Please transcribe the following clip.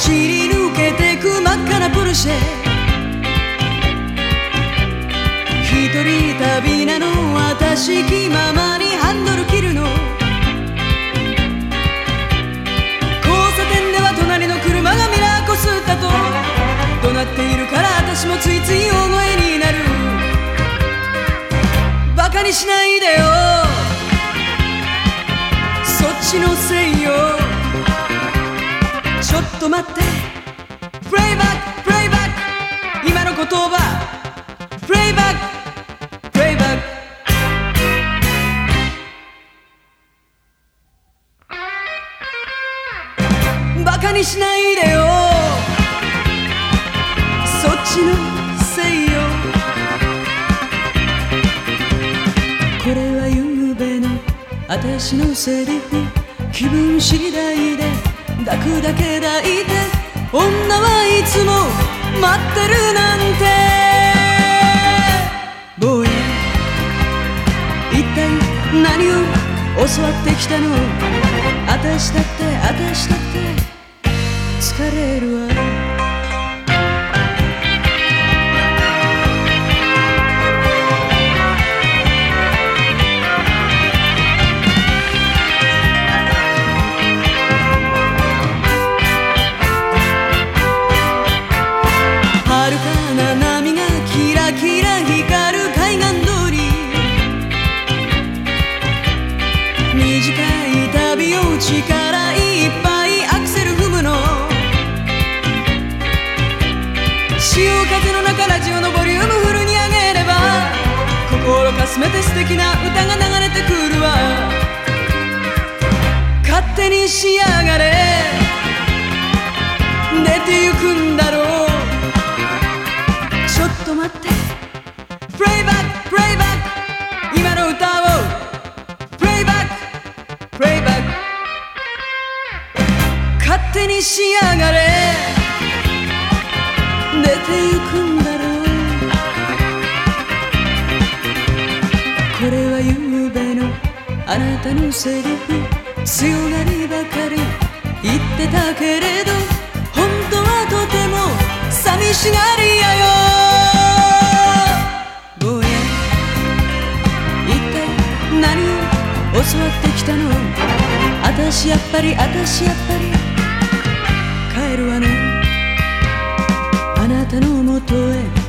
走り抜けてく真っ赤なポルシェ。一人旅なの私気ままにハンドル切るの。交差点では隣の車がミラーこすったと。怒鳴っているから私もついつい大声になる。バカにしないでよ。そっちのせいよ。と待って。プレイバックプレイバック今の言葉。プレイバックプレイバックバカにしないでよ。そっちのせいよ。これはゆうべの私のセリフ。気分次第で。くだけ抱いて女はいつも待ってるなんて。ボーイ一体何を教わってきたの？私だって私だって疲れるわ。力いっぱいアクセル踏むの。潮風の中ラジオのボリュームフルに上げれば心かすめて素敵な歌が流れてくるわ。勝手に仕上がれ。寝てゆくんだろう。にしやがれ。出てゆくんだろう。これはゆうべのあなたのセリフ。強がりばかり。言ってたけれど本当はとても寂しがりやよ。坊や一体何を教わってきたの？私やっぱり私やっぱり。帰るわね。あなたのもとへ。